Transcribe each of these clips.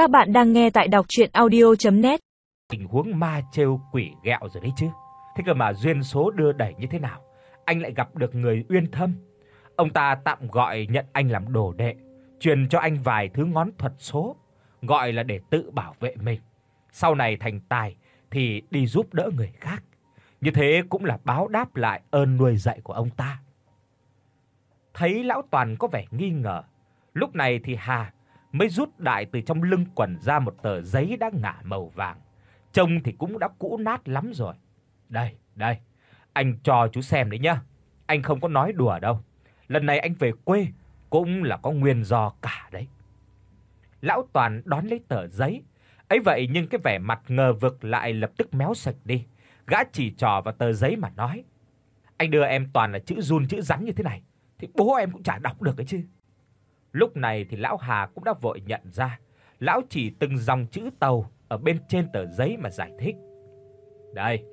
Các bạn đang nghe tại đọc audio net Tình huống ma trêu quỷ ghẹo rồi đấy chứ. Thế cơ mà duyên số đưa đẩy như thế nào, anh lại gặp được người uyên thâm. Ông ta tạm gọi nhận anh làm đồ đệ, truyền cho anh vài thứ ngón thuật số, gọi là để tự bảo vệ mình. Sau này thành tài thì đi giúp đỡ người khác. Như thế cũng là báo đáp lại ơn nuôi dạy của ông ta. Thấy lão Toàn có vẻ nghi ngờ, lúc này thì Hà mới rút đại từ trong lưng quần ra một tờ giấy đã ngả màu vàng. Trông thì cũng đã cũ nát lắm rồi. Đây, đây, anh cho chú xem đấy nhá. Anh không có nói đùa đâu. Lần này anh về quê cũng là có nguyên do cả đấy. Lão Toàn đón lấy tờ giấy, ấy vậy nhưng cái vẻ mặt ngờ vực lại lập tức méo sạch đi. Gã chỉ trò vào tờ giấy mà nói: "Anh đưa em toàn là chữ run chữ rắn như thế này thì bố em cũng chả đọc được ấy chứ." Lúc này thì lão Hà cũng đã vội nhận ra, lão chỉ từng dòng chữ tàu ở bên trên tờ giấy mà giải thích. Đây,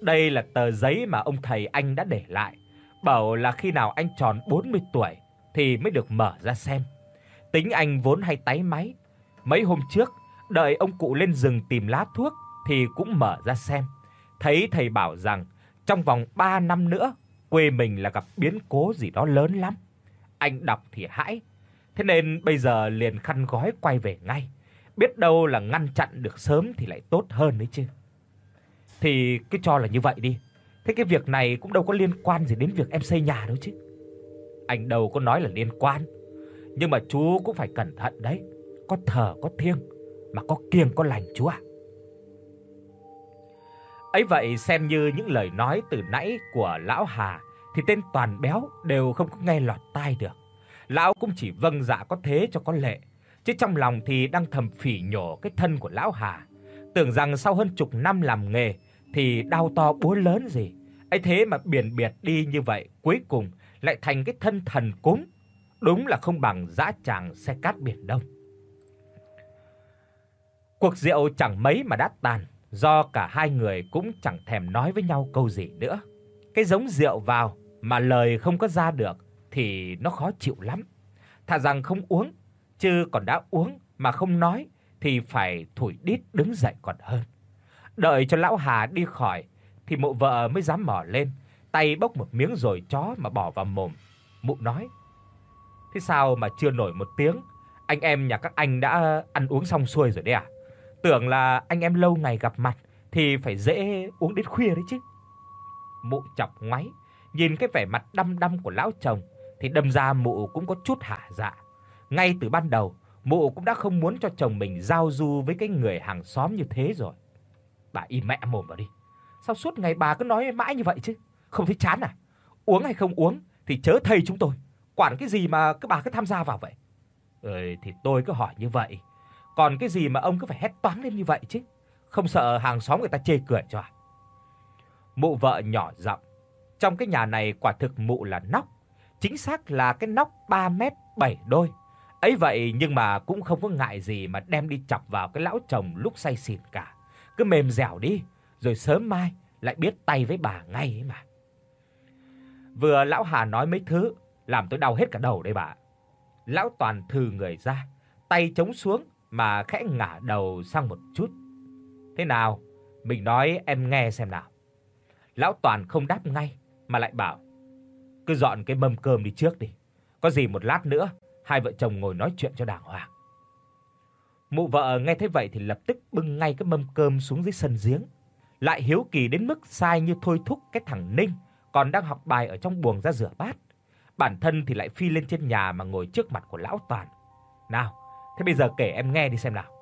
đây là tờ giấy mà ông thầy anh đã để lại, bảo là khi nào anh tròn 40 tuổi thì mới được mở ra xem. Tính anh vốn hay tái máy, mấy hôm trước đợi ông cụ lên rừng tìm lá thuốc thì cũng mở ra xem. Thấy thầy bảo rằng trong vòng 3 năm nữa quê mình là gặp biến cố gì đó lớn lắm. Anh đọc thì hãi, thế nên bây giờ liền khăn gói quay về ngay. Biết đâu là ngăn chặn được sớm thì lại tốt hơn đấy chứ. Thì cứ cho là như vậy đi. Thế cái việc này cũng đâu có liên quan gì đến việc em xây nhà đâu chứ. Anh đâu có nói là liên quan. Nhưng mà chú cũng phải cẩn thận đấy. Có thờ, có thiêng, mà có kiêng, có lành chú ạ. Ấy vậy xem như những lời nói từ nãy của lão Hà thì tên toàn béo đều không có nghe lọt tai được. Lão cũng chỉ vâng dạ có thế cho có lệ, chứ trong lòng thì đang thầm phỉ nhổ cái thân của lão Hà, tưởng rằng sau hơn chục năm làm nghề thì đau to búa lớn gì. Ấy thế mà biển biệt đi như vậy, cuối cùng lại thành cái thân thần cúng, đúng là không bằng dã tràng xe cát biển Đông. Cuộc rượu chẳng mấy mà đã tàn, do cả hai người cũng chẳng thèm nói với nhau câu gì nữa. Cái giống rượu vào mà lời không có ra được thì nó khó chịu lắm. Thà rằng không uống, chứ còn đã uống mà không nói thì phải thủi đít đứng dậy còn hơn. Đợi cho lão Hà đi khỏi thì mụ vợ mới dám mò lên, tay bốc một miếng rồi chó mà bỏ vào mồm. Mụ nói: "Thế sao mà chưa nổi một tiếng, anh em nhà các anh đã ăn uống xong xuôi rồi đấy à? Tưởng là anh em lâu ngày gặp mặt thì phải dễ uống đến khuya đấy chứ." Mụ chọc ngoáy, nhìn cái vẻ mặt đăm đăm của lão chồng thì đâm ra mụ cũng có chút hả dạ. Ngay từ ban đầu, mụ cũng đã không muốn cho chồng mình giao du với cái người hàng xóm như thế rồi. Bà im mẹ mồm vào đi. Sao suốt ngày bà cứ nói mãi như vậy chứ? Không thấy chán à? Uống hay không uống thì chớ thầy chúng tôi. Quản cái gì mà cứ bà cứ tham gia vào vậy? Ừ thì tôi cứ hỏi như vậy. Còn cái gì mà ông cứ phải hét toáng lên như vậy chứ? Không sợ hàng xóm người ta chê cười cho à? Mụ vợ nhỏ giọng. Trong cái nhà này quả thực mụ là nóc, chính xác là cái nóc 3 mét 7 đôi. Ấy vậy nhưng mà cũng không có ngại gì mà đem đi chọc vào cái lão chồng lúc say xỉn cả. Cứ mềm dẻo đi, rồi sớm mai lại biết tay với bà ngay ấy mà. Vừa lão Hà nói mấy thứ, làm tôi đau hết cả đầu đây bà. Lão Toàn thừ người ra, tay chống xuống mà khẽ ngả đầu sang một chút. Thế nào? Mình nói em nghe xem nào. Lão Toàn không đáp ngay mà lại bảo: "Cứ dọn cái mâm cơm đi trước đi, có gì một lát nữa hai vợ chồng ngồi nói chuyện cho đàng hoàng." Mụ vợ nghe thấy vậy thì lập tức bưng ngay cái mâm cơm xuống dưới sân giếng, lại hiếu kỳ đến mức sai như thôi thúc cái thằng Ninh còn đang học bài ở trong buồng ra rửa bát. Bản thân thì lại phi lên trên nhà mà ngồi trước mặt của lão Toàn. "Nào, thế bây giờ kể em nghe đi xem nào."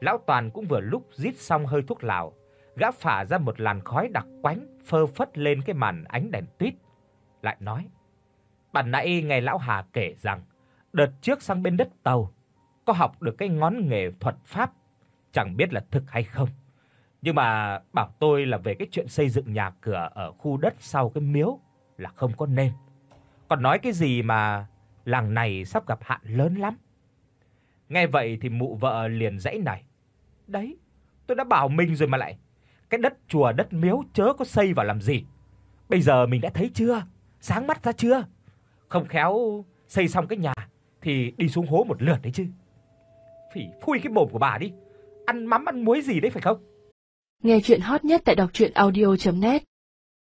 Lão Toàn cũng vừa lúc rít xong hơi thuốc lào, gã phả ra một làn khói đặc quánh phơ phất lên cái màn ánh đèn tuýt, lại nói: "Bản nãy nghe lão Hà kể rằng, đợt trước sang bên đất Tàu có học được cái ngón nghề thuật pháp, chẳng biết là thực hay không. Nhưng mà bảo tôi là về cái chuyện xây dựng nhà cửa ở khu đất sau cái miếu là không có nên. Còn nói cái gì mà làng này sắp gặp hạn lớn lắm." Nghe vậy thì mụ vợ liền dãy nảy. "Đấy, tôi đã bảo mình rồi mà lại cái đất chùa đất miếu chớ có xây vào làm gì. Bây giờ mình đã thấy chưa? Sáng mắt ra chưa? Không khéo, xây xong cái nhà thì đi xuống hố một lượt đấy chứ." Phỉ, phui cái mồm của bà đi. Ăn mắm, ăn muối gì đấy phải không? Nghe chuyện hot nhất tại đọc audio net